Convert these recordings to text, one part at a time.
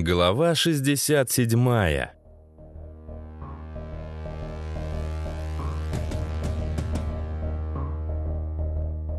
Глава 67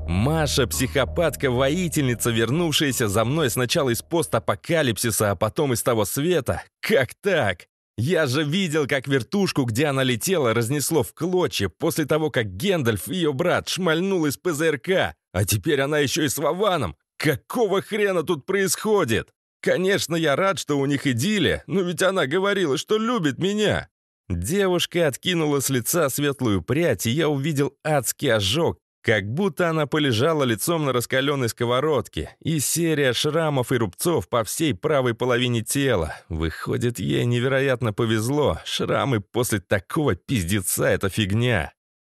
Маша – психопатка-воительница, вернувшаяся за мной сначала из постапокалипсиса, а потом из того света. Как так? Я же видел, как вертушку, где она летела, разнесло в клочья после того, как Гендальф, ее брат, шмальнул из ПЗРК. А теперь она еще и с Вованом. Какого хрена тут происходит? Конечно, я рад, что у них идиллия, но ведь она говорила, что любит меня. Девушка откинула с лица светлую прядь, и я увидел адский ожог, как будто она полежала лицом на раскаленной сковородке, и серия шрамов и рубцов по всей правой половине тела. Выходит, ей невероятно повезло. Шрамы после такого пиздеца — это фигня.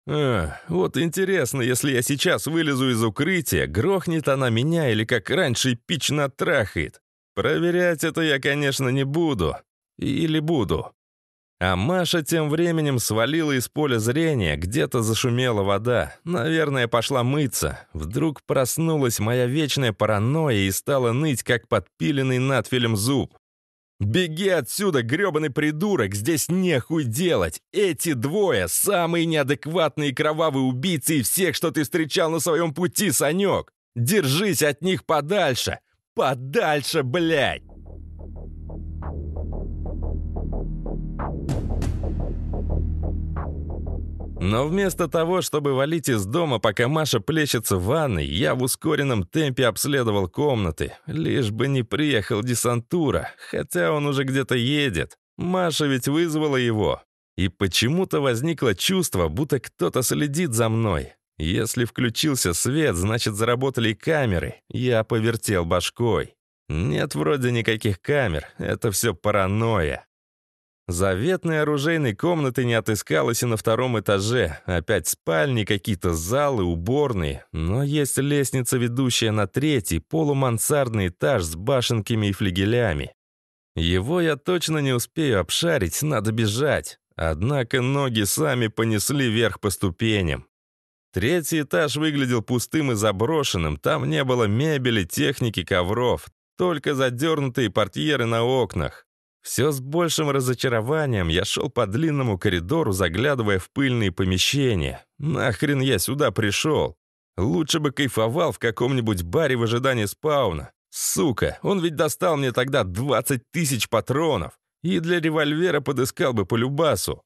А, вот интересно, если я сейчас вылезу из укрытия, грохнет она меня или как раньше эпично трахает. Проверять это я, конечно, не буду. Или буду. А Маша тем временем свалила из поля зрения, где-то зашумела вода. Наверное, пошла мыться. Вдруг проснулась моя вечная паранойя и стала ныть, как подпиленный надфилем зуб. «Беги отсюда, грёбаный придурок! Здесь нехуй делать! Эти двое — самые неадекватные и кровавые убийцы из всех, что ты встречал на своем пути, Санек! Держись от них подальше! Подальше, блядь!» Но вместо того, чтобы валить из дома, пока Маша плещется в ванной, я в ускоренном темпе обследовал комнаты. Лишь бы не приехал десантура, хотя он уже где-то едет. Маша ведь вызвала его. И почему-то возникло чувство, будто кто-то следит за мной. Если включился свет, значит заработали камеры. Я повертел башкой. Нет вроде никаких камер, это все паранойя. Заветной оружейной комнаты не отыскалось и на втором этаже. Опять спальни, какие-то залы, уборные. Но есть лестница, ведущая на третий, полумансардный этаж с башенками и флигелями. Его я точно не успею обшарить, надо бежать. Однако ноги сами понесли вверх по ступеням. Третий этаж выглядел пустым и заброшенным, там не было мебели, техники, ковров, только задернутые портьеры на окнах. Все с большим разочарованием я шел по длинному коридору, заглядывая в пыльные помещения. Нахрен я сюда пришел? Лучше бы кайфовал в каком-нибудь баре в ожидании спауна. Сука, он ведь достал мне тогда 20 тысяч патронов. И для револьвера подыскал бы по любасу.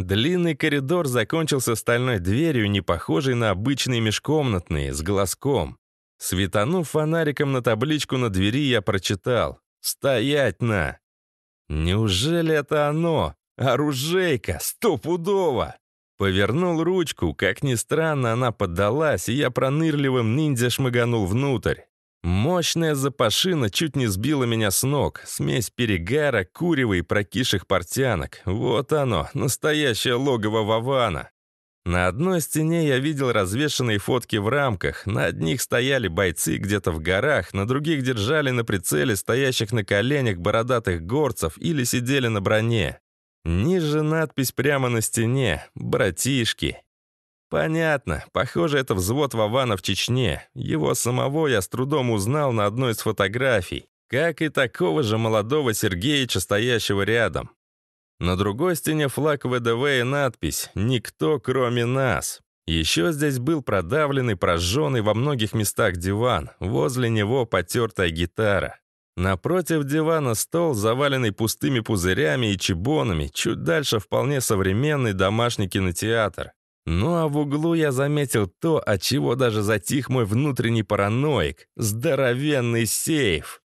Длинный коридор закончился стальной дверью, не похожей на обычные межкомнатные, с глазком. Светанув фонариком на табличку на двери, я прочитал «Стоять на!». Неужели это оно? Оружейка, стопудово! Повернул ручку, как ни странно, она поддалась, и я пронырливым ниндзя шмыганул внутрь. Мощная запашина чуть не сбила меня с ног. Смесь перегара, курева и прокисших портянок. Вот оно, настоящее логово Вавана. На одной стене я видел развешанные фотки в рамках. На одних стояли бойцы где-то в горах, на других держали на прицеле стоящих на коленях бородатых горцев или сидели на броне. Ниже надпись прямо на стене «Братишки». Понятно, похоже, это взвод Вавана в Чечне. Его самого я с трудом узнал на одной из фотографий, как и такого же молодого Сергеича, стоящего рядом. На другой стене флаг ВДВ и надпись «Никто, кроме нас». Еще здесь был продавленный, прожженный во многих местах диван, возле него потертая гитара. Напротив дивана стол, заваленный пустыми пузырями и чебонами, чуть дальше вполне современный домашний кинотеатр. Ну а в углу я заметил то, от чего даже затих мой внутренний параноик — здоровенный сейф.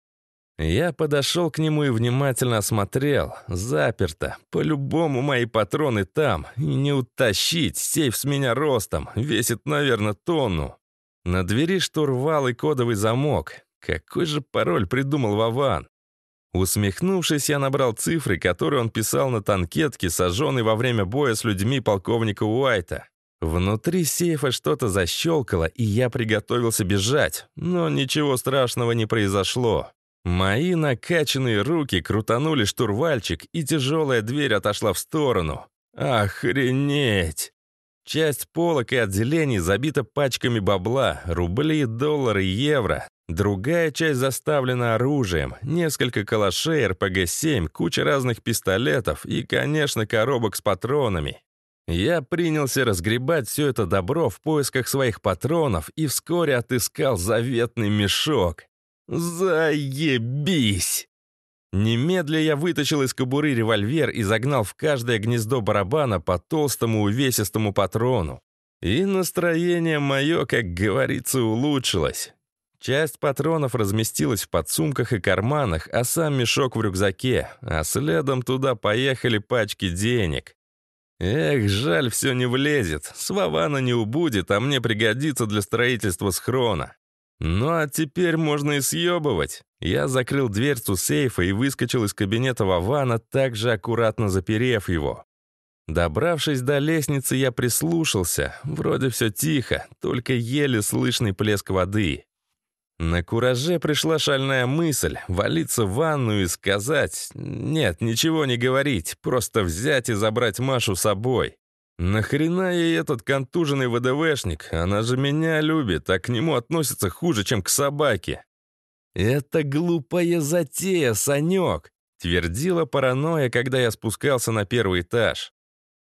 Я подошел к нему и внимательно осмотрел. Заперто. По-любому мои патроны там. И не утащить. Сейф с меня ростом. Весит, наверное, тонну. На двери штурвал и кодовый замок. Какой же пароль придумал Вован? Усмехнувшись, я набрал цифры, которые он писал на танкетке, сожженной во время боя с людьми полковника Уайта. Внутри сейфа что-то защелкало, и я приготовился бежать, но ничего страшного не произошло. Мои накачанные руки крутанули штурвальчик, и тяжелая дверь отошла в сторону. Охренеть! Часть полок и отделений забита пачками бабла, рубли, доллары, евро. Другая часть заставлена оружием, несколько калашей, РПГ-7, куча разных пистолетов и, конечно, коробок с патронами. Я принялся разгребать все это добро в поисках своих патронов и вскоре отыскал заветный мешок. Заебись! Немедля я вытащил из кобуры револьвер и загнал в каждое гнездо барабана по толстому увесистому патрону. И настроение мое, как говорится, улучшилось. Часть патронов разместилась в подсумках и карманах, а сам мешок в рюкзаке, а следом туда поехали пачки денег. Эх, жаль, все не влезет. Свавана не убудет, а мне пригодится для строительства схрона. Ну а теперь можно и съебывать. Я закрыл дверцу сейфа и выскочил из кабинета Вавана, также аккуратно заперев его. Добравшись до лестницы, я прислушался. Вроде все тихо, только еле слышный плеск воды. На кураже пришла шальная мысль — валиться в ванну и сказать... Нет, ничего не говорить, просто взять и забрать Машу с собой. Нахрена ей этот контуженный ВДВшник? Она же меня любит, а к нему относится хуже, чем к собаке. «Это глупая затея, Санек», — твердила паранойя, когда я спускался на первый этаж.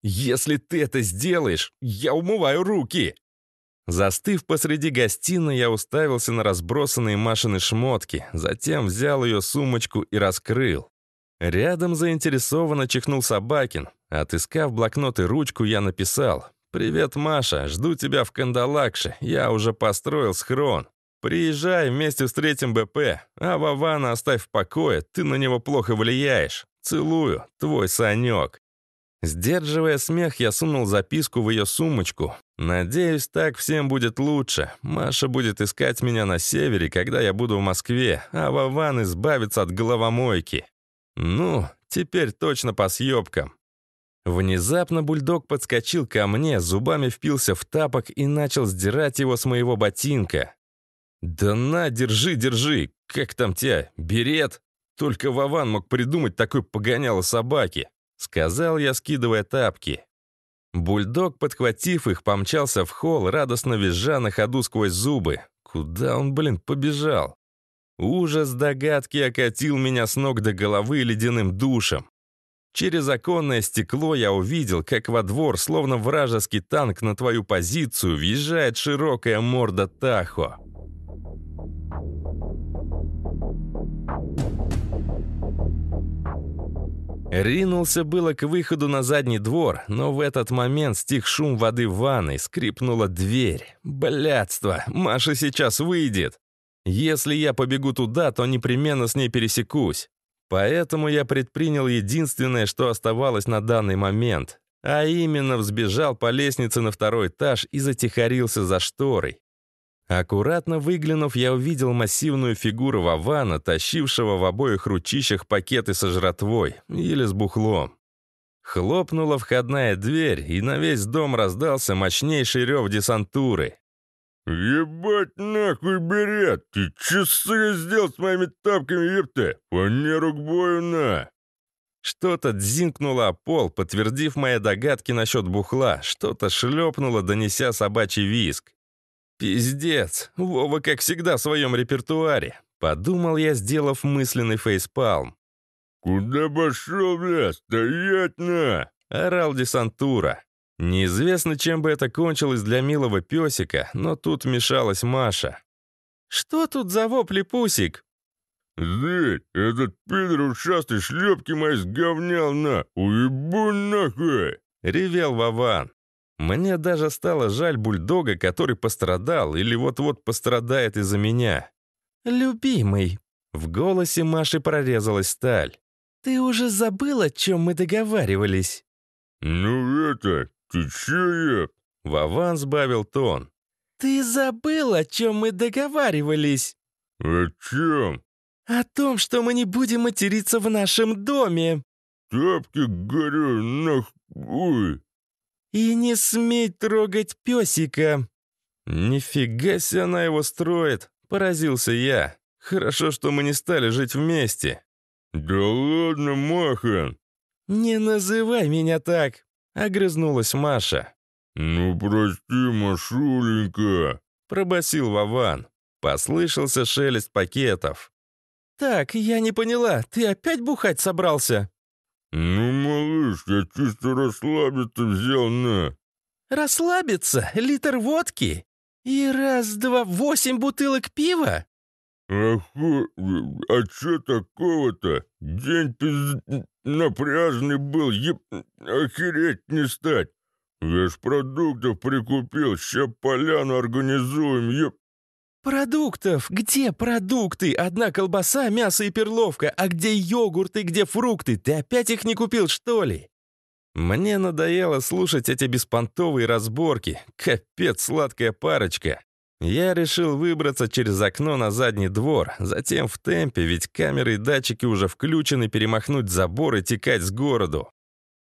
«Если ты это сделаешь, я умываю руки!» Застыв посреди гостиной, я уставился на разбросанные Машины шмотки, затем взял ее сумочку и раскрыл. Рядом заинтересованно чихнул Собакин. Отыскав блокнот и ручку, я написал «Привет, Маша, жду тебя в Кандалакше, я уже построил схрон. Приезжай, вместе встретим БП, а Вавана оставь в покое, ты на него плохо влияешь. Целую, твой Санек». Сдерживая смех, я сунул записку в ее сумочку. Надеюсь, так всем будет лучше. Маша будет искать меня на севере, когда я буду в Москве, а Вован избавится от головомойки. Ну, теперь точно по съебкам. Внезапно бульдог подскочил ко мне, зубами впился в тапок и начал сдирать его с моего ботинка. «Да на, держи, держи! Как там тебя? Берет?» Только Вован мог придумать такой погоняло собаки. Сказал я, скидывая тапки. Бульдог, подхватив их, помчался в холл, радостно визжа на ходу сквозь зубы. Куда он, блин, побежал? Ужас догадки окатил меня с ног до головы ледяным душем. Через оконное стекло я увидел, как во двор, словно вражеский танк на твою позицию, въезжает широкая морда Тахо. Ринулся было к выходу на задний двор, но в этот момент стих шум воды в ванной, скрипнула дверь. Блядство, Маша сейчас выйдет. Если я побегу туда, то непременно с ней пересекусь. Поэтому я предпринял единственное, что оставалось на данный момент, а именно взбежал по лестнице на второй этаж и затихарился за шторой. Аккуратно выглянув, я увидел массивную фигуру Вавана, тащившего в обоих ручищах пакеты со жратвой или с бухлом. Хлопнула входная дверь, и на весь дом раздался мощнейший рев десантуры. «Ебать нахуй берет! Ты чё, сука, сделал с моими тапками, епта? Фанеру к бою на!» Что-то дзинкнуло о пол, подтвердив мои догадки насчет бухла, что-то шлепнуло, донеся собачий виск. «Пиздец! Вова, как всегда, в своем репертуаре!» Подумал я, сделав мысленный фейспалм. «Куда пошел, бля? Стоять на!» — орал десантура. Неизвестно, чем бы это кончилось для милого песика, но тут вмешалась Маша. «Что тут за вопли, Пусик?» «Зыть, этот пидор ушастый шлепки мои сговнял на! Уебу нахуй!» — ревел Вован. Мне даже стало жаль бульдога, который пострадал или вот-вот пострадает из-за меня. «Любимый!» — в голосе Маши прорезалась сталь. «Ты уже забыл, о чем мы договаривались?» «Ну это, ты че, еб?» Вован сбавил тон. «Ты забыл, о чем мы договаривались?» «О чем?» «О том, что мы не будем материться в нашем доме». «Тапки, горю, нахуй!» «И не смей трогать песика!» «Нифига себе она его строит!» — поразился я. «Хорошо, что мы не стали жить вместе». «Да ладно, Махан!» «Не называй меня так!» — огрызнулась Маша. «Ну, прости, Машуленька!» — пробасил Вован. Послышался шелест пакетов. «Так, я не поняла, ты опять бухать собрался?» «Ну, малыш, я чисто расслабиться взял на». «Расслабиться? Литр водки? И раз-два восемь бутылок пива?» «Оху, а чё такого-то? День пиз... напряжный был, еб... охереть не стать. Я ж продуктов прикупил, ща поляну организуем, еб...» «Продуктов? Где продукты? Одна колбаса, мясо и перловка. А где йогурты, где фрукты? Ты опять их не купил, что ли?» Мне надоело слушать эти беспонтовые разборки. Капец, сладкая парочка. Я решил выбраться через окно на задний двор, затем в темпе, ведь камеры и датчики уже включены, перемахнуть забор и текать с городу.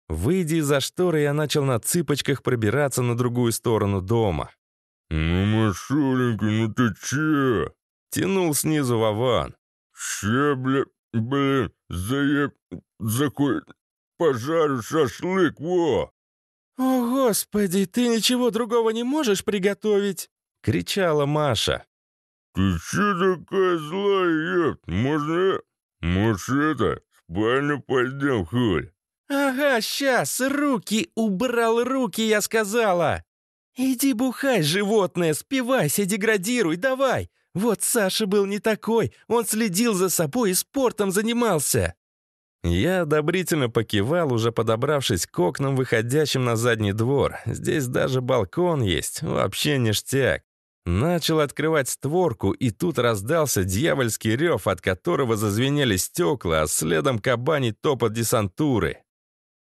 Выйдя из-за шторы, я начал на цыпочках пробираться на другую сторону дома. «Ну, Машуленька, ну ты че?» Тянул снизу Вован. «Че, бля, блин, заеб... закой... пожарю шашлык, во!» «О, Господи, ты ничего другого не можешь приготовить?» — кричала Маша. «Ты че такая злая, еб? Можно... может, это, спальню пойдем, хуй?» «Ага, сейчас, руки, убрал руки, я сказала!» «Иди бухай, животное, спивайся, деградируй, давай! Вот Саша был не такой, он следил за собой и спортом занимался!» Я одобрительно покивал, уже подобравшись к окнам, выходящим на задний двор. Здесь даже балкон есть, вообще ништяк. Начал открывать створку, и тут раздался дьявольский рев, от которого зазвенели стекла, а следом кабаний топот десантуры.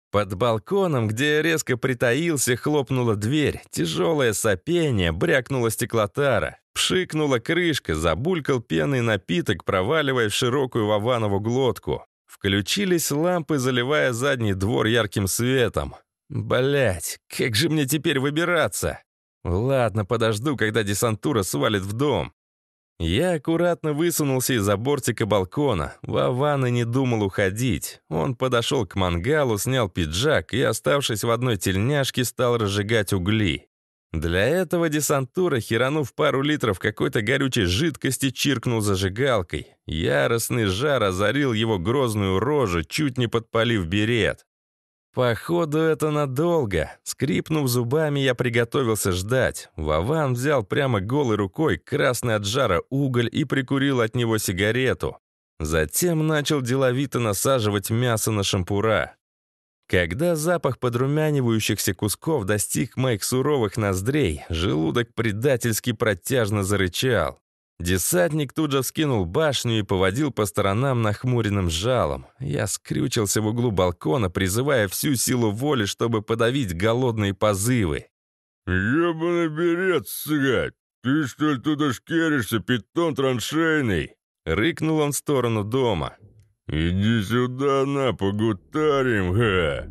Под балконом, где резко притаился, хлопнула дверь, тяжелое сопение, брякнула стеклотара, пшикнула крышка, забулькал пенный напиток, проваливая в широкую Вованову глотку. Включились лампы, заливая задний двор ярким светом. Блять, как же мне теперь выбираться? Ладно, подожду, когда десантура свалит в дом. Я аккуратно высунулся из-за бортика балкона. Вован и не думал уходить. Он подошел к мангалу, снял пиджак и, оставшись в одной тельняшке, стал разжигать угли. Для этого десантура, херанув пару литров какой-то горючей жидкости, чиркнул зажигалкой. Яростный жар озарил его грозную рожу, чуть не подпалив берет. Походу, это надолго. Скрипнув зубами, я приготовился ждать. Вован взял прямо голой рукой красный от жара уголь и прикурил от него сигарету. Затем начал деловито насаживать мясо на шампура. Когда запах подрумянивающихся кусков достиг моих суровых ноздрей, желудок предательски протяжно зарычал. Десантник тут же вскинул башню и поводил по сторонам нахмуренным жалом. Я скрючился в углу балкона, призывая всю силу воли, чтобы подавить голодные позывы. «Ебаный берет, сгать! Ты что ли туда шкеришься, питон траншейный?» Рыкнул он в сторону дома. «Иди сюда, на, погутарим, га!»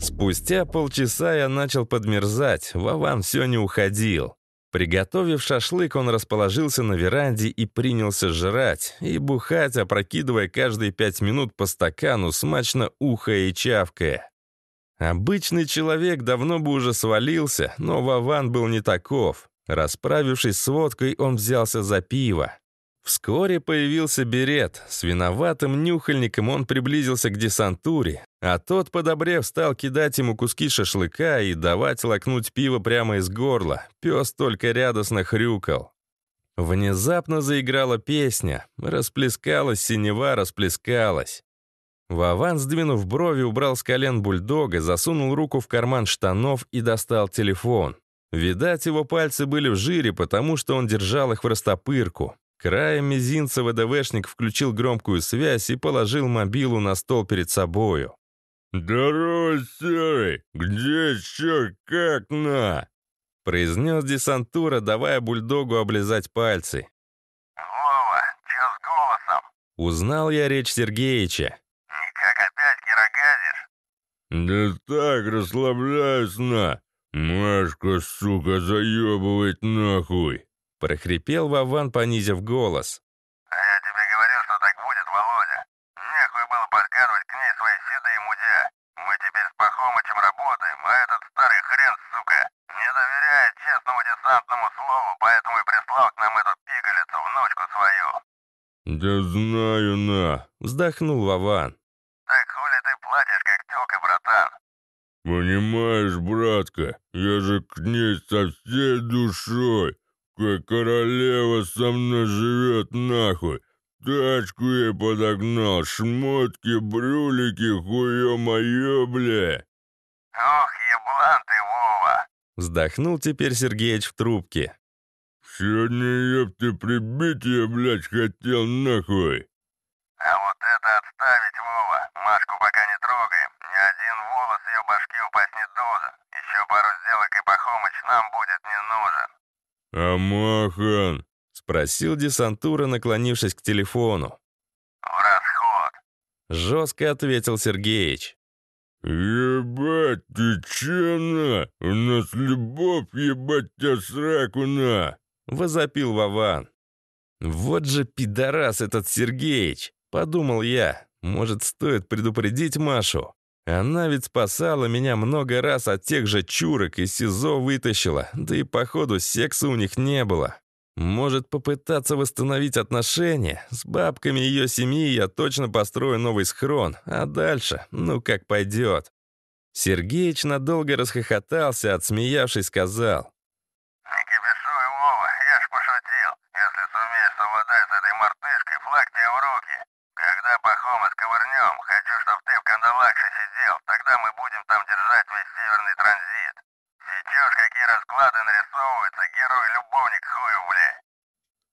Спустя полчаса я начал подмерзать, Вован все не уходил. Приготовив шашлык, он расположился на веранде и принялся жрать, и бухать, опрокидывая каждые пять минут по стакану, смачно ухая и чавкая. Обычный человек давно бы уже свалился, но Вован был не таков. Расправившись с водкой, он взялся за пиво. Вскоре появился берет. С виноватым нюхальником он приблизился к десантуре, а тот, подобрев, стал кидать ему куски шашлыка и давать лакнуть пиво прямо из горла. Пес только радостно хрюкал. Внезапно заиграла песня. Расплескалась синева, расплескалась. Вован, сдвинув брови, убрал с колен бульдога, засунул руку в карман штанов и достал телефон. Видать, его пальцы были в жире, потому что он держал их в растопырку. Краем мизинца ВДВшник включил громкую связь и положил мобилу на стол перед собою. «Здорово, Серый! Где еще как на?» произнес десантура, давая бульдогу облизать пальцы. «Вова, чё с голосом?» Узнал я речь Сергеича. «Никак опять кирогазишь?» «Да так, расслабляюсь на! Машка, сука, заебывает нахуй!» Прохрипел Вован, понизив голос. «А я тебе говорил, что так будет, Володя. Нехуй было подкарывать к ней свои седые мудя. Мы теперь с Пахомычем работаем, а этот старый хрен, сука, не доверяет честному десантному слову, поэтому и прислал к нам эту пигалицу, внучку свою». «Да знаю на», — вздохнул Вован. «Так хули ты платишь, как тёлка, братан?» «Понимаешь, братка, я же к ней со всей душой» как королева со мной живет нахуй. Тачку ей подогнал, шмотки, брюлики, хуё моё, бля!» Ох, еблан ты, Вова! Вздохнул теперь Сергеич в трубке. «Сегодня, ёпты, прибить я, блядь, хотел нахуй!» А вот это отставить, Вова. Машку пока не трогаем. Ни один волос ее башки упасть не должен. Еще пару сделок и Пахомыч нам будет не нужен. «А махан?» — спросил десантура, наклонившись к телефону. В расход. Жестко ответил Сергеич. «Ебать, ты че на? У нас любовь, ебать тебя сраку на!» — возопил Вован. «Вот же пидорас этот Сергеич!» — подумал я. «Может, стоит предупредить Машу? Она ведь спасала меня много раз от тех же чурок и СИЗО вытащила, да и, походу, секса у них не было. Может, попытаться восстановить отношения? С бабками ее семьи я точно построю новый схрон, а дальше, ну как пойдет». Сергеич надолго расхохотался, отсмеявшись, сказал. Не кипишуй, Вова, я ж пошутил. Если сумеешь совладать с этой мартышкой, флаг тебе в руки. Когда чтобы Кандалакше сидел. Тогда мы будем там держать весь северный транзит. Сечешь, какие расклады нарисовываются, герой-любовник хуев, бля.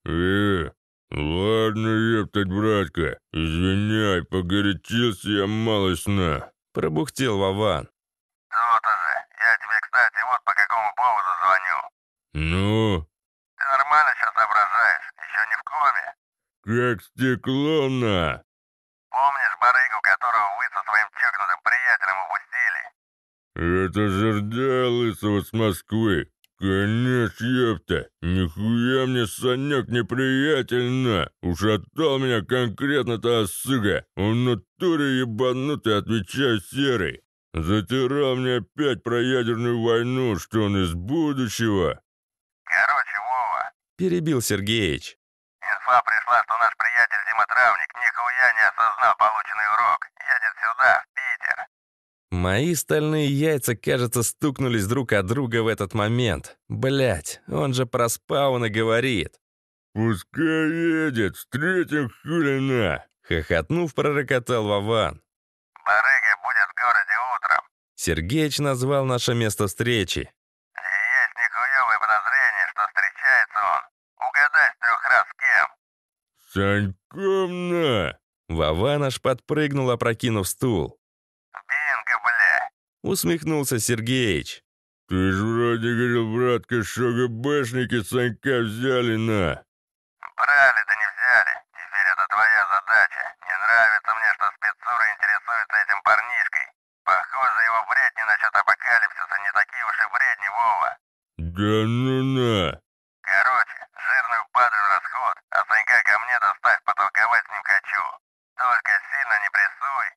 «Э, ладно, ептать, братка, извиняй, погорячился я малость на». Пробухтел Вован. То-то же. Я тебе, кстати, вот по какому поводу звоню. «Ну, Ты нормально сейчас соображаешь? Еще не в коме? как стекло на?» Помнишь барыгу, которого вы со своим чокнутым приятелем упустили? «Это жердя лысого с Москвы. Конечно, ёпта, нихуя мне Санек неприятельно. Ушатал меня конкретно-то сука. Он в натуре ебанутый, отвечаю серый. Затирал мне опять про ядерную войну, что он из будущего. Короче, Вова, Перебил Сергеич. инфа пришла, что наш приятель Зимотравник нихуя не осознал полученный урок. Едет сюда, в Питер. Мои стальные яйца, кажется, стукнулись друг от друга в этот момент. Блять, он же про спауна говорит. Пускай едет, встретим хулина. Хохотнув, пророкотал Вован. Барыга будет в городе утром. Сергеич назвал наше место встречи. Есть нихуевое подозрение, что встречается он. Угадай с трех раз с кем. Саньком на. Вован аж подпрыгнул, опрокинув стул. Усмехнулся Сергеич. Ты ж вроде говорил, братка, что ГБшники Санька взяли на. Брали, да не взяли. Теперь это твоя задача. Не нравится мне, что спецура интересуется этим парнишкой. Похоже, его бредни насчет апокалипсиса не такие уж и бредни, Вова. Да ну на. Короче, жирную падаю в расход, а Санька ко мне доставь, потолковать с ним хочу. Только сильно не прессуй.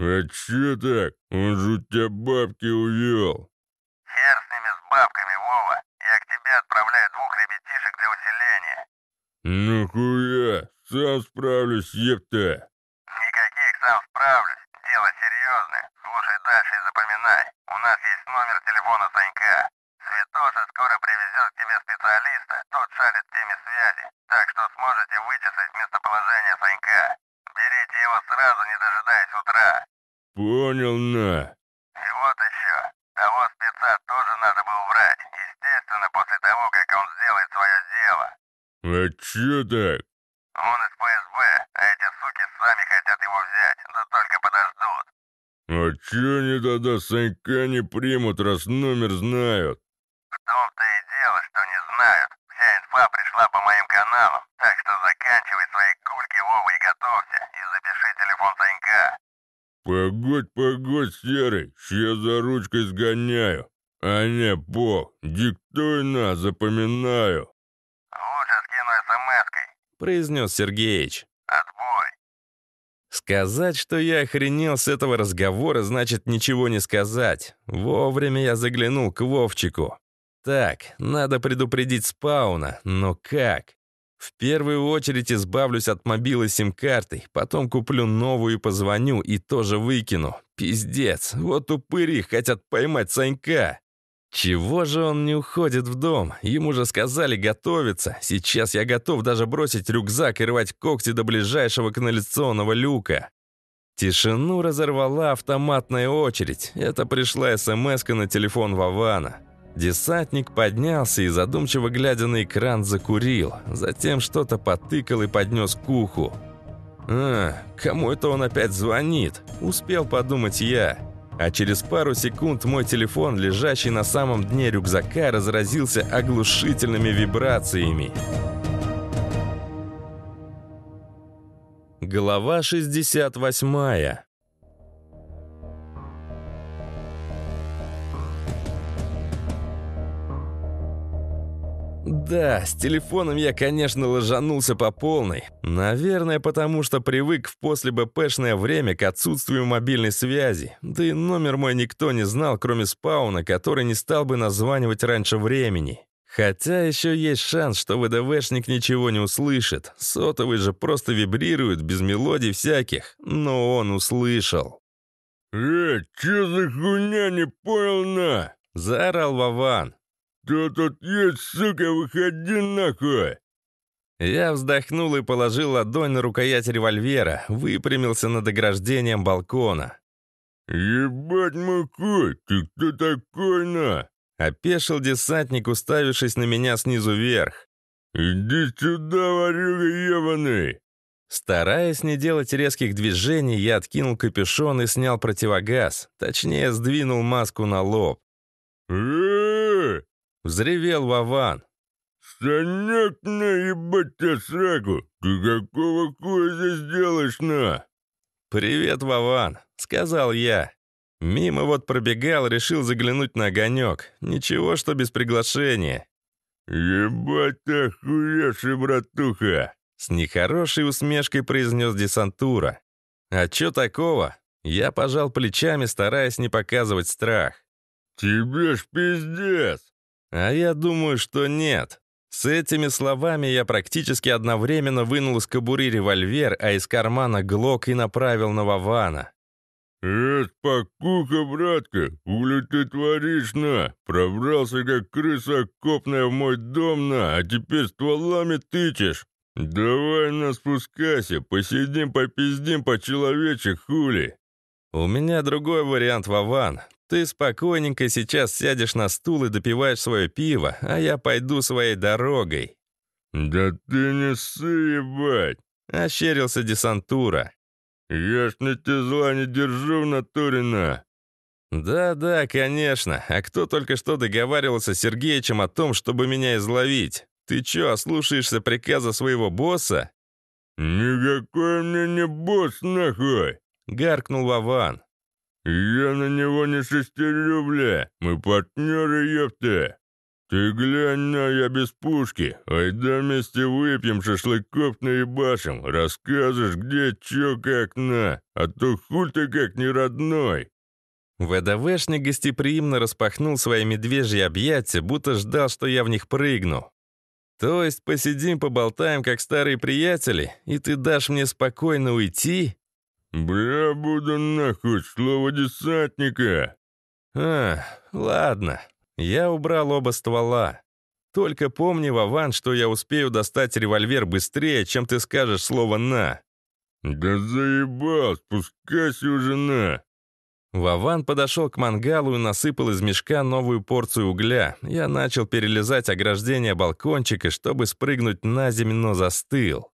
А чё так? Он же у тебя бабки увел. Хер с ними, с бабками, Вова. Я к тебе отправляю двух ребятишек для усиления. Нахуя? Сам справлюсь, епта. Никаких, сам справлюсь. Дело серьезное. Слушай дальше и запоминай. У нас есть номер телефона Санька. Святоша скоро привезет к тебе специалиста. Тот шарит в теме связи. Так что сможете вычислить местоположение Санька. Берите его сразу, не дожидаясь утра. Понял на. И вот еще. Того спеца тоже надо было врать. Естественно, после того, как он сделает свое дело. А чё так? Он из ФСБ, а эти суки сами хотят его взять. Да только подождут. А чё они тогда Санька не примут, раз номер знают? В том-то и дело, что не знают. Вся инфа пришла по моим каналам, так что заканчивай свои кульки, Вова, и готовься. И запиши телефон Санька. Погодь, погодь, серый, ща за ручкой сгоняю. А не, бог, диктуй на, запоминаю. Произнес Сергеич. Отбой. Сказать, что я охренел с этого разговора, значит ничего не сказать. Вовремя я заглянул к Вовчику. Так, надо предупредить спауна, но как? В первую очередь избавлюсь от мобилы сим-картой, потом куплю новую и позвоню, и тоже выкину. Пиздец, вот упыри хотят поймать Санька. Чего же он не уходит в дом? Ему же сказали готовиться. Сейчас я готов даже бросить рюкзак и рвать когти до ближайшего канализационного люка. Тишину разорвала автоматная очередь. Это пришла смс на телефон Вована. Десантник поднялся и, задумчиво глядя на экран, закурил. Затем что-то потыкал и поднес к уху. «А, кому это он опять звонит?» Успел подумать я. А через пару секунд мой телефон, лежащий на самом дне рюкзака, разразился оглушительными вибрациями. Глава 68 Да, с телефоном я, конечно, ложанулся по полной. Наверное, потому что привык в после БПшное время к отсутствию мобильной связи. Да и номер мой никто не знал, кроме спауна, который не стал бы названивать раньше времени. Хотя еще есть шанс, что ВДВшник ничего не услышит. Сотовый же просто вибрирует, без мелодий всяких. Но он услышал. «Э, чё за хуйня, не понял на?» — заорал Вован. «Кто тут есть, сука, выходи нахуй!» Я вздохнул и положил ладонь на рукоять револьвера, выпрямился над ограждением балкона. «Ебать хуй, ты кто такой, на?» Опешил десантник, уставившись на меня снизу вверх. «Иди сюда, ворюга ебаный!» Стараясь не делать резких движений, я откинул капюшон и снял противогаз. Точнее, сдвинул маску на лоб. э Взревел Вован. «Санек, наебать тебя сраку! Ты какого хуя здесь делаешь, на?» «Привет, Вован», — сказал я. Мимо вот пробегал, решил заглянуть на огонек. Ничего, что без приглашения. «Ебать ты охуевший, братуха!» С нехорошей усмешкой произнес десантура. «А чё такого?» Я пожал плечами, стараясь не показывать страх. «Тебе ж пиздец!» А я думаю, что нет. С этими словами я практически одновременно вынул из кобуры револьвер, а из кармана глок и направил на Вована. «Э, спокуха, братка, ули ты творишь, на? Пробрался, как крыса окопная в мой дом, на, а теперь стволами тычешь. Давай на спускайся, посидим, попиздим по-человече, хули». «У меня другой вариант, Вован. Ты спокойненько сейчас сядешь на стул и допиваешь свое пиво, а я пойду своей дорогой». «Да ты не ссы, ебать!» — ощерился десантура. «Я ж на тебя зла не держу в натуре, на!» «Да-да, конечно. А кто только что договаривался с Сергеичем о том, чтобы меня изловить? Ты чё, ослушаешься приказа своего босса?» «Никакой мне не босс, нахуй!» — гаркнул Вован. «Я на него не шестерю, бля! Мы партнеры, ёпта! Ты глянь на, я без пушки! Айда вместе выпьем, шашлыков наебашим, расскажешь, где, чё, как на, а то хуль ты как не родной!» ВДВшник гостеприимно распахнул свои медвежьи объятия, будто ждал, что я в них прыгну. «То есть посидим, поболтаем, как старые приятели, и ты дашь мне спокойно уйти?» «Бля, буду нахуй, слово десантника!» «А, ладно». Я убрал оба ствола. Только помни, Вован, что я успею достать револьвер быстрее, чем ты скажешь слово «на». «Да заебал, спускайся уже на!» Вован подошел к мангалу и насыпал из мешка новую порцию угля. Я начал перелезать ограждение балкончика, чтобы спрыгнуть на землю, но застыл.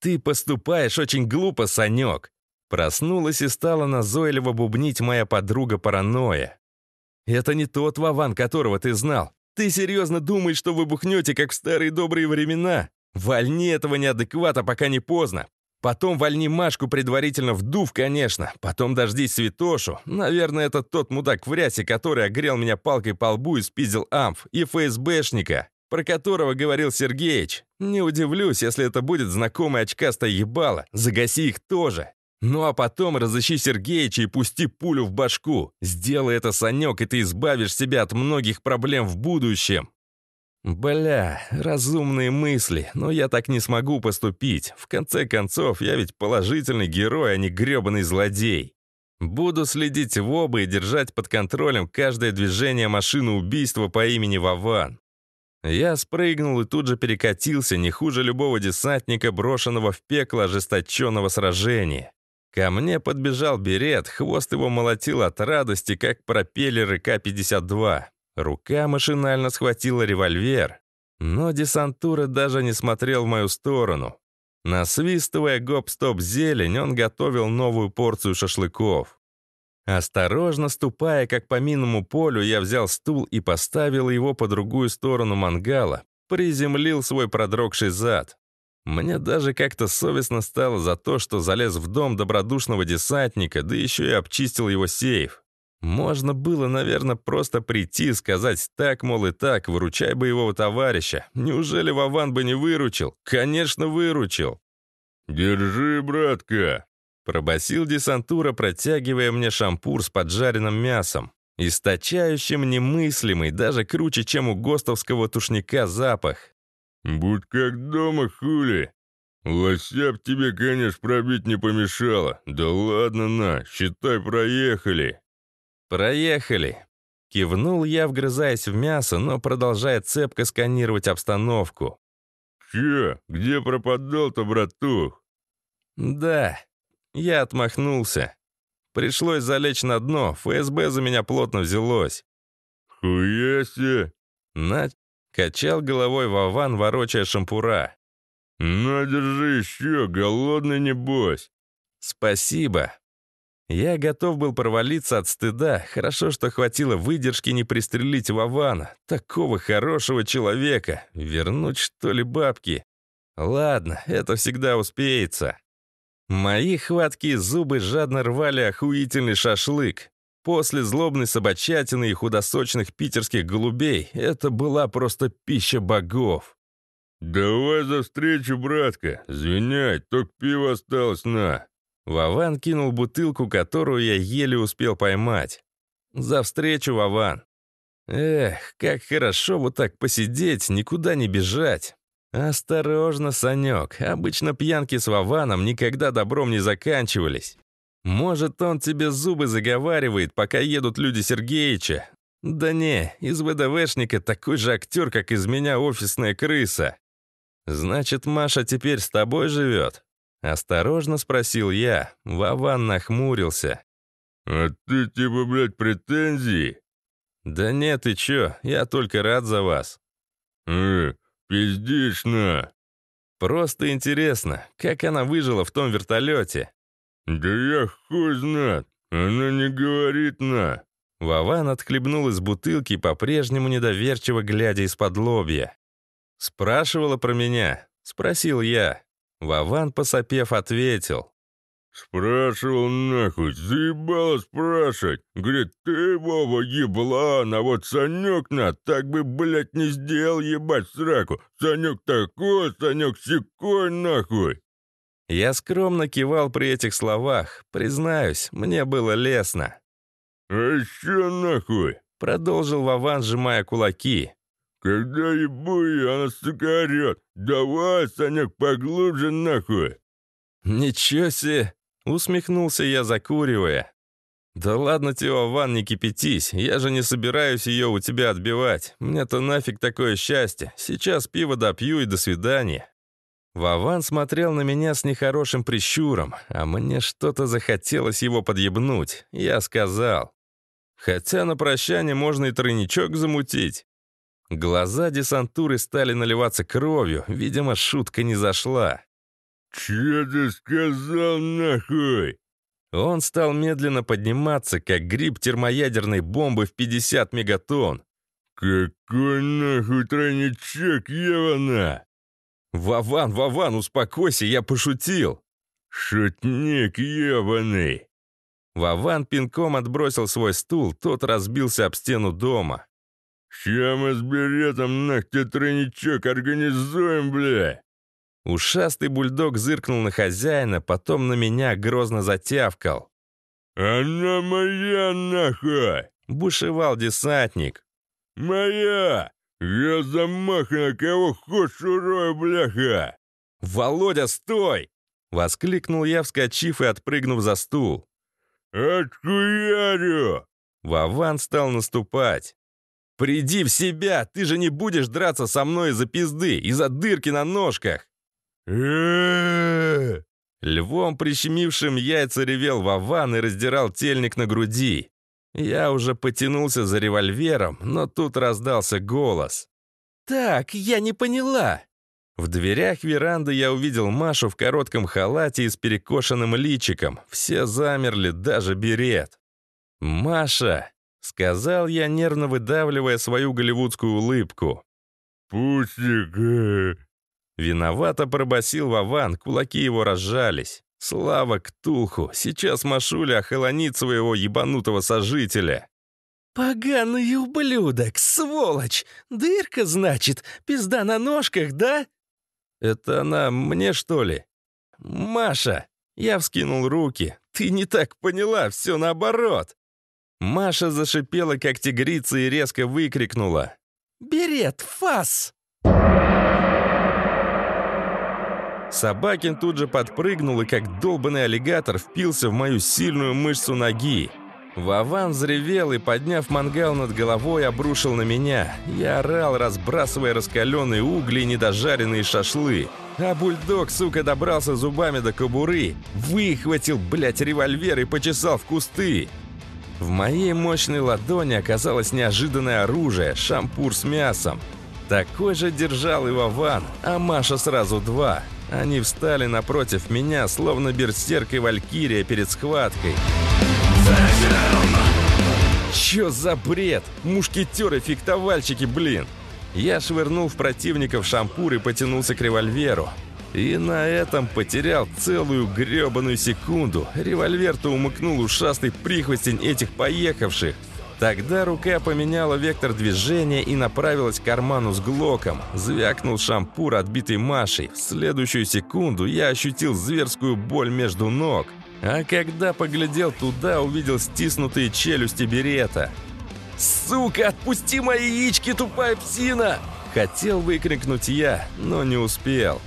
«Ты поступаешь очень глупо, Санек!» Проснулась и стала назойливо бубнить моя подруга-паранойя. «Это не тот Вован, которого ты знал. Ты серьезно думаешь, что вы бухнете, как в старые добрые времена? Вольни этого неадеквата, пока не поздно. Потом вольни Машку предварительно вдув, конечно. Потом дождись Святошу. Наверное, это тот мудак в рясе, который огрел меня палкой по лбу и спиздил амф. И ФСБшника, про которого говорил Сергеич. Не удивлюсь, если это будет знакомый очкастая ебало. Загаси их тоже. Ну а потом разыщи Сергеича и пусти пулю в башку. Сделай это, Санек, и ты избавишь себя от многих проблем в будущем. Бля, разумные мысли, но я так не смогу поступить. В конце концов, я ведь положительный герой, а не грёбаный злодей. Буду следить в оба и держать под контролем каждое движение машины убийства по имени Вован. Я спрыгнул и тут же перекатился, не хуже любого десантника, брошенного в пекло ожесточенного сражения. Ко мне подбежал берет, хвост его молотил от радости, как пропеллеры К-52. Рука машинально схватила револьвер, но десантура даже не смотрел в мою сторону. Насвистывая гоп-стоп зелень, он готовил новую порцию шашлыков. Осторожно ступая, как по минному полю, я взял стул и поставил его по другую сторону мангала, приземлил свой продрогший зад. Мне даже как-то совестно стало за то, что залез в дом добродушного десантника, да еще и обчистил его сейф. Можно было, наверное, просто прийти и сказать так, мол, и так, выручай боевого товарища. Неужели Вован бы не выручил? Конечно, выручил. «Держи, братка!» Пробасил десантура, протягивая мне шампур с поджаренным мясом. Источающим немыслимый, даже круче, чем у гостовского тушника запах. «Будь как дома, хули!» «Лося б тебе, конечно, пробить не помешало. Да ладно, на, считай, проехали!» «Проехали!» Кивнул я, вгрызаясь в мясо, но продолжая цепко сканировать обстановку. «Че, где пропадал-то, братух?» «Да». Я отмахнулся. Пришлось залечь на дно, ФСБ за меня плотно взялось. «Хуясе!» На... Качал головой Вован, ворочая шампура. «На, держи еще, голодный небось!» «Спасибо!» Я готов был провалиться от стыда. Хорошо, что хватило выдержки не пристрелить Вована. Такого хорошего человека. Вернуть, что ли, бабки? Ладно, это всегда успеется. Мои хваткие зубы жадно рвали охуительный шашлык. После злобной собачатины и худосочных питерских голубей это была просто пища богов. «Давай за встречу, братка. Звиняй, только пиво осталось на». Вован кинул бутылку, которую я еле успел поймать. «За встречу, Вован!» «Эх, как хорошо вот так посидеть, никуда не бежать!» «Осторожно, Санек, обычно пьянки с Вованом никогда добром не заканчивались. Может, он тебе зубы заговаривает, пока едут люди Сергеича? Да не, из ВДВшника такой же актер, как из меня офисная крыса. Значит, Маша теперь с тобой живет?» Осторожно спросил я. Вован нахмурился. «А ты типа, блядь, претензии?» «Да нет, ты чё, я только рад за вас». «Э, пиздишь на!» «Просто интересно, как она выжила в том вертолете?» «Да я хуй знает, она не говорит на!» Вован отхлебнул из бутылки, по-прежнему недоверчиво глядя из-под лобья. «Спрашивала про меня?» — спросил я. Вован, посопев, ответил. «Спрашивал нахуй, заебало спрашивать. Говорит, ты, Вова, еблан, а вот Санек на так бы, блядь, не сделал ебать сраку. Санек такой, Санек секой, нахуй». Я скромно кивал при этих словах. Признаюсь, мне было лестно. «А еще нахуй?» Продолжил Вован, сжимая кулаки. «Когда ебу ее, она, сука, орет. Давай, Санек, поглубже нахуй!» «Ничего себе!» — усмехнулся я, закуривая. «Да ладно тебе, Ван, не кипятись. Я же не собираюсь ее у тебя отбивать. Мне-то нафиг такое счастье. Сейчас пиво допью и до свидания». Вован смотрел на меня с нехорошим прищуром, а мне что-то захотелось его подъебнуть. Я сказал. Хотя на прощание можно и тройничок замутить. Глаза десантуры стали наливаться кровью, видимо, шутка не зашла. «Че ты сказал нахуй?» Он стал медленно подниматься, как гриб термоядерной бомбы в 50 мегатонн. «Какой нахуй тройничок, Евана?» «Вован, Вован, успокойся, я пошутил!» «Шутник ебаный!» Вован пинком отбросил свой стул, тот разбился об стену дома. «Ща мы с беретом нахуй тройничок организуем, бля!» Ушастый бульдог зыркнул на хозяина, потом на меня грозно затявкал. «Она моя, нахуй!» — бушевал десантник. «Моя! «Я замах на кого хочешь урою, бляха!» «Володя, стой!» — воскликнул я, вскочив и отпрыгнув за стул. «Отхуярю!» Вован стал наступать. «Приди в себя! Ты же не будешь драться со мной из-за пизды, из-за дырки на ножках!» Львом, прищемившим яйца, ревел Вован и раздирал тельник на груди. Я уже потянулся за револьвером, но тут раздался голос. «Так, я не поняла!» В дверях веранды я увидел Машу в коротком халате и с перекошенным личиком. Все замерли, даже берет. «Маша!» — сказал я, нервно выдавливая свою голливудскую улыбку. «Пустик!» Виновато пробасил Вован, кулаки его разжались. Слава Ктулху, сейчас Машуля охолонит своего ебанутого сожителя. «Поганый ублюдок, сволочь! Дырка, значит? Пизда на ножках, да?» «Это она мне, что ли?» «Маша!» Я вскинул руки. «Ты не так поняла, все наоборот!» Маша зашипела, как тигрица, и резко выкрикнула. «Берет, фас!» Собакин тут же подпрыгнул и, как долбанный аллигатор, впился в мою сильную мышцу ноги. Вован взревел и, подняв мангал над головой, обрушил на меня. Я орал, разбрасывая раскаленные угли и недожаренные шашлы. А бульдог, сука, добрался зубами до кобуры, выхватил, блядь, револьвер и почесал в кусты. В моей мощной ладони оказалось неожиданное оружие – шампур с мясом. Такой же держал и Вован, а Маша сразу два. Они встали напротив меня, словно берсерк и валькирия перед схваткой. Чё за бред? Мушкетеры-фехтовальщики, блин! Я швырнул в противников шампур и потянулся к револьверу. И на этом потерял целую грёбаную секунду. Револьвер-то умыкнул ушастый прихвостень этих поехавших. Тогда рука поменяла вектор движения и направилась к карману с глоком. Звякнул шампур, отбитый Машей. В следующую секунду я ощутил зверскую боль между ног. А когда поглядел туда, увидел стиснутые челюсти берета. «Сука, отпусти мои яички, тупая псина!» Хотел выкрикнуть я, но не успел.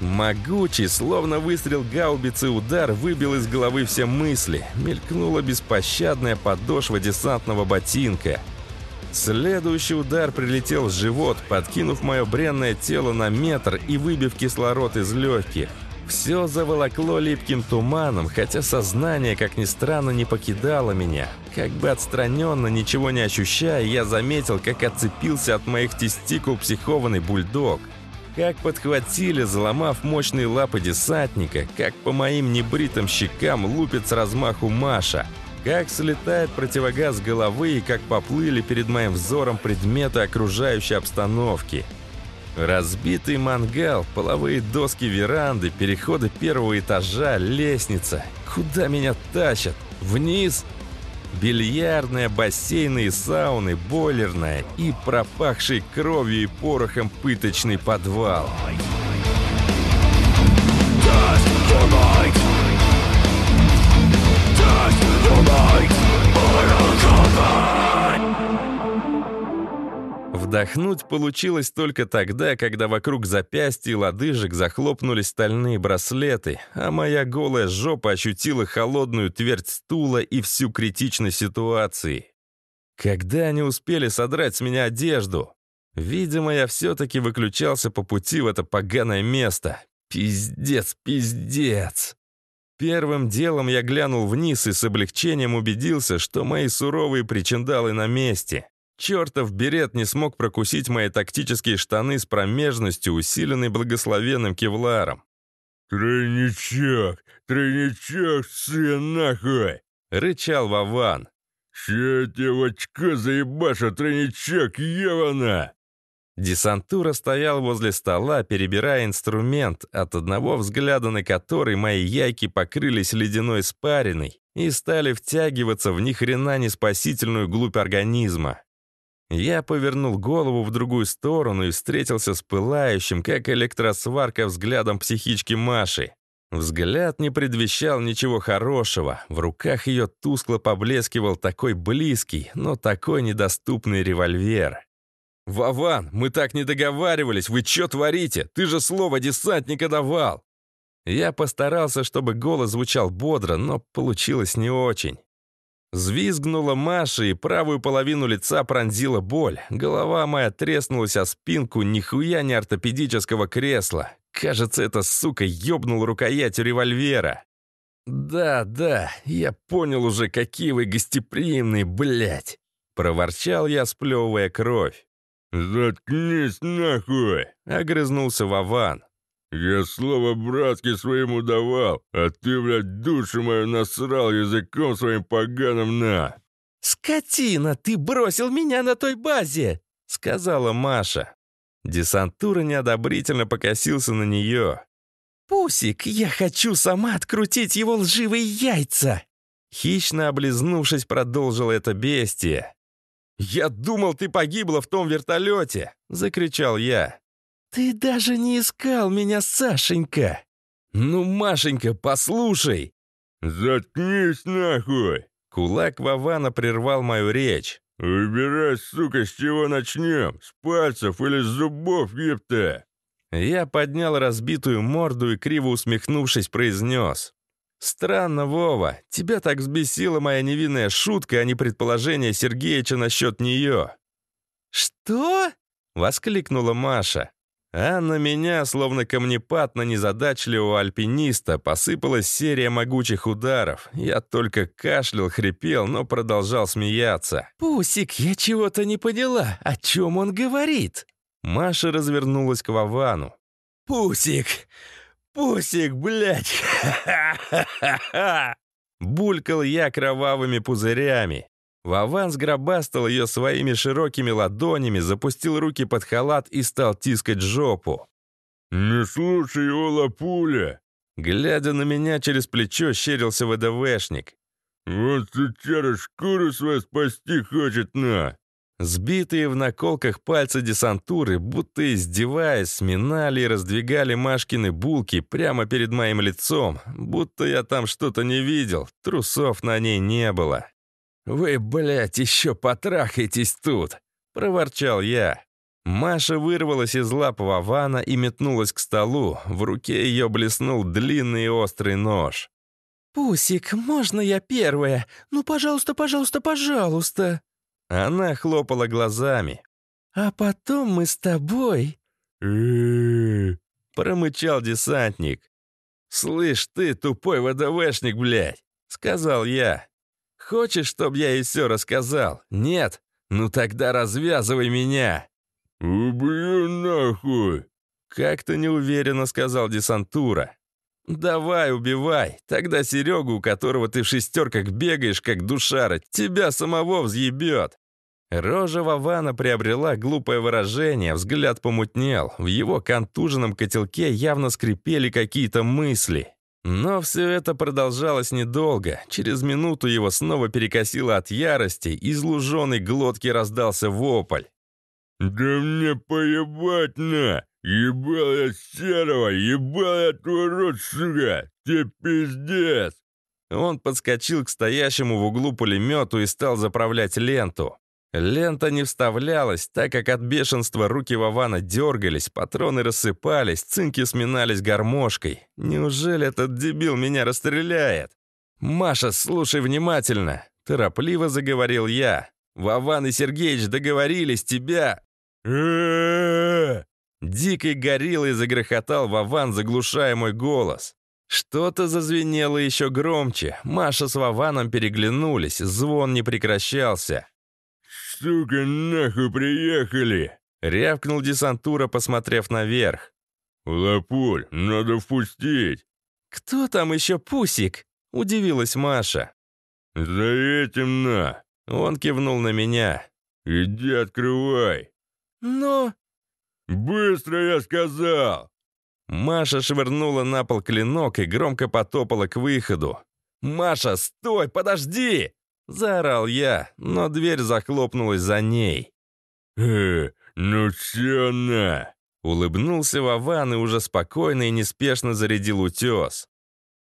Могучий, словно выстрел гаубицы удар, выбил из головы все мысли. Мелькнула беспощадная подошва десантного ботинка. Следующий удар прилетел в живот, подкинув мое бренное тело на метр и выбив кислород из легких. Все заволокло липким туманом, хотя сознание, как ни странно, не покидало меня. Как бы отстраненно, ничего не ощущая, я заметил, как отцепился от моих тестикул психованный бульдог. Как подхватили, заломав мощные лапы десантника, как по моим небритым щекам лупит с размаху Маша, как слетает противогаз с головы и как поплыли перед моим взором предметы окружающей обстановки. Разбитый мангал, половые доски веранды, переходы первого этажа, лестница. Куда меня тащат? Вниз? Бильярдная, бассейны и сауны, бойлерная и пропахший кровью и порохом пыточный подвал. Вдохнуть получилось только тогда, когда вокруг запястья и лодыжек захлопнулись стальные браслеты, а моя голая жопа ощутила холодную твердь стула и всю критичность ситуации. Когда они успели содрать с меня одежду? Видимо, я все-таки выключался по пути в это поганое место. Пиздец, пиздец. Первым делом я глянул вниз и с облегчением убедился, что мои суровые причиндалы на месте. Чертов берет не смог прокусить мои тактические штаны с промежностью, усиленной благословенным кевларом. «Тройничок! Тройничок, сын нахуй!» — рычал Вован. «Ща тебе в очко заебашу, тройничок, ебана!» Десантура стоял возле стола, перебирая инструмент, от одного взгляда на который мои яйки покрылись ледяной спариной и стали втягиваться в ни хрена не спасительную глубь организма. Я повернул голову в другую сторону и встретился с пылающим, как электросварка, взглядом психички Маши. Взгляд не предвещал ничего хорошего. В руках ее тускло поблескивал такой близкий, но такой недоступный револьвер. «Вован, мы так не договаривались, вы что творите? Ты же слово десантника давал!» Я постарался, чтобы голос звучал бодро, но получилось не очень. Взвизгнула Маша, и правую половину лица пронзила боль. Голова моя треснулась о спинку нихуя не ортопедического кресла. Кажется, эта сука ёбнул рукоятью револьвера. «Да, да, я понял уже, какие вы гостеприимные, блядь!» Проворчал я, сплевывая кровь. «Заткнись нахуй!» — огрызнулся Вован. «Я слово братски своему давал, а ты, блядь, душу мою насрал языком своим поганым на!» «Скотина, ты бросил меня на той базе!» — сказала Маша. Десантура неодобрительно покосился на нее. «Пусик, я хочу сама открутить его лживые яйца!» Хищно облизнувшись, продолжила это бестие. «Я думал, ты погибла в том вертолете!» — закричал я. «Ты даже не искал меня, Сашенька!» «Ну, Машенька, послушай!» «Заткнись нахуй!» Кулак Вована прервал мою речь. «Выбирай, сука, с чего начнем? С пальцев или с зубов, епта?» Я поднял разбитую морду и, криво усмехнувшись, произнес. «Странно, Вова, тебя так взбесила моя невинная шутка, а не предположение Сергеича насчет нее». «Что?» — воскликнула Маша. А на меня, словно камнепад на незадачливого альпиниста, посыпалась серия могучих ударов. Я только кашлял, хрипел, но продолжал смеяться. «Пусик, я чего-то не поняла. О чем он говорит?» Маша развернулась к Вовану. «Пусик! Пусик, блядь! Булькал я кровавыми пузырями. Вован сгробастал ее своими широкими ладонями, запустил руки под халат и стал тискать жопу. «Не слушай его, лапуля!» Глядя на меня через плечо, щерился ВДВшник. «Вот сучара шкуру свою спасти хочет, на!» Сбитые в наколках пальцы десантуры, будто издеваясь, сминали и раздвигали Машкины булки прямо перед моим лицом, будто я там что-то не видел, трусов на ней не было. «Вы, блядь, еще потрахайтесь тут!» — проворчал я. Маша вырвалась из лап Вована и метнулась к столу. В руке ее блеснул длинный острый нож. «Пусик, можно я первая? Ну, пожалуйста, пожалуйста, пожалуйста!» Она хлопала глазами. «А потом мы с тобой...» промычал десантник. «Слышь ты, тупой ВДВшник, блядь!» — сказал я. Хочешь, чтобы я ей все рассказал? Нет? Ну тогда развязывай меня!» «Убью нахуй!» Как-то неуверенно сказал десантура. «Давай, убивай. Тогда Серегу, у которого ты в шестерках бегаешь, как душара, тебя самого взъебет». Рожа Вована приобрела глупое выражение, взгляд помутнел. В его контуженном котелке явно скрипели какие-то мысли. Но все это продолжалось недолго. Через минуту его снова перекосило от ярости, из луженой глотки раздался вопль. «Да мне поебать на! Ебал я серого, ебал я твой сука! Тебе пиздец!» Он подскочил к стоящему в углу пулемету и стал заправлять ленту. Лента не вставлялась, так как от бешенства руки Вована дергались, патроны рассыпались, цинки сминались гармошкой. Неужели этот дебил меня расстреляет? «Маша, слушай внимательно!» — торопливо заговорил я. «Вован и Сергеич договорились тебя...» Дикой гориллой загрохотал Вован, заглушая мой голос. Что-то зазвенело еще громче. Маша с Вованом переглянулись, звон не прекращался. «Сука, нахуй приехали!» — рявкнул десантура, посмотрев наверх. «Лапуль, надо впустить!» «Кто там еще пусик?» — удивилась Маша. «За этим на!» — он кивнул на меня. «Иди открывай!» «Но...» «Быстро, я сказал!» Маша швырнула на пол клинок и громко потопала к выходу. «Маша, стой, подожди!» Заорал я, но дверь захлопнулась за ней. «Э, ну все на!» Улыбнулся Вован и уже спокойно и неспешно зарядил утес.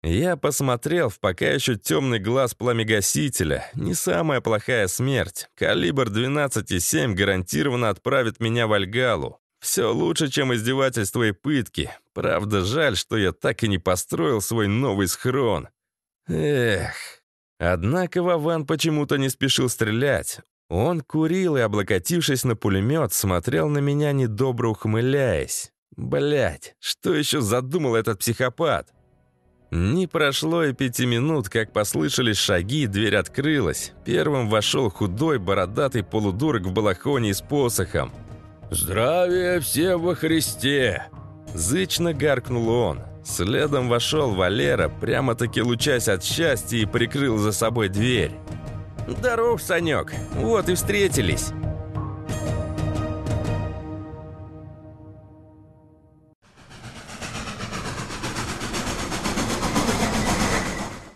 Я посмотрел в пока еще темный глаз пламегасителя. Не самая плохая смерть. Калибр 12,7 гарантированно отправит меня в Альгалу. Все лучше, чем издевательства и пытки. Правда, жаль, что я так и не построил свой новый схрон. Эх. Однако Вован почему-то не спешил стрелять. Он курил и, облокотившись на пулемет, смотрел на меня, недобро ухмыляясь. Блять, что еще задумал этот психопат? Не прошло и пяти минут, как послышались шаги, дверь открылась. Первым вошел худой, бородатый полудурок в балахоне с посохом. «Здравия всем во Христе!» Зычно гаркнул он. Следом вошел Валера, прямо-таки лучась от счастья и прикрыл за собой дверь. «Здоров, Санек! Вот и встретились!»